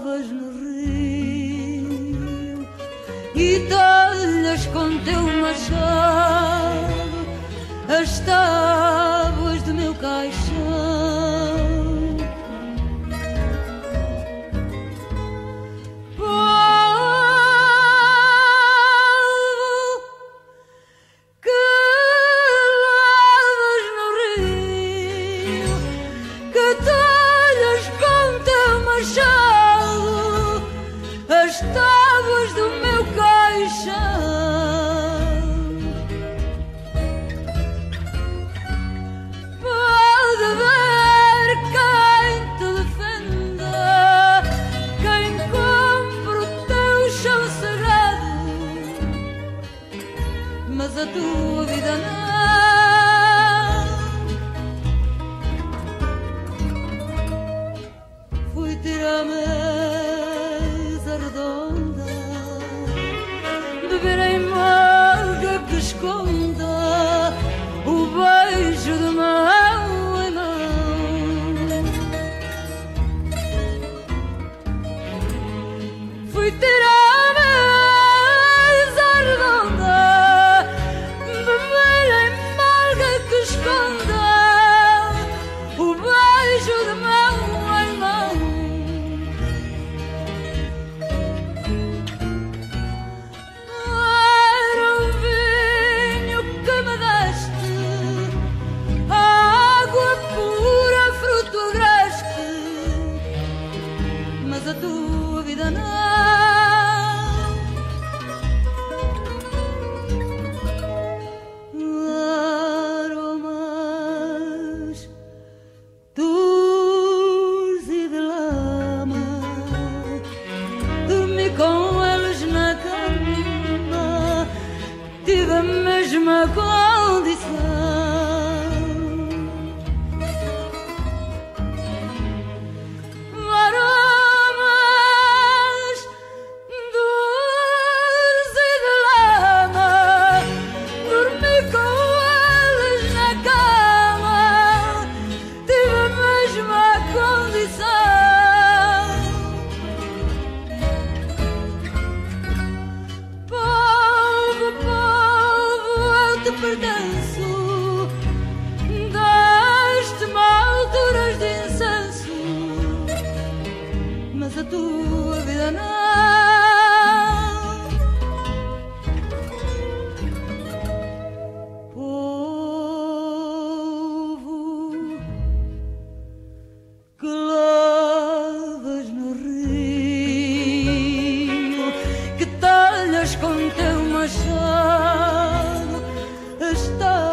provas no rio. E talhas com teu machado as talhas estovos do meu caixão. Pode ver quem te defenda, quem compra o teu chão sagrado, mas a tua vida não. Fui tirar-me ganar. Aromas dos e de lama, dormi com eles na cama, tive a mesma condição. tua vida povo que lavas no rio que talhas com teu machado está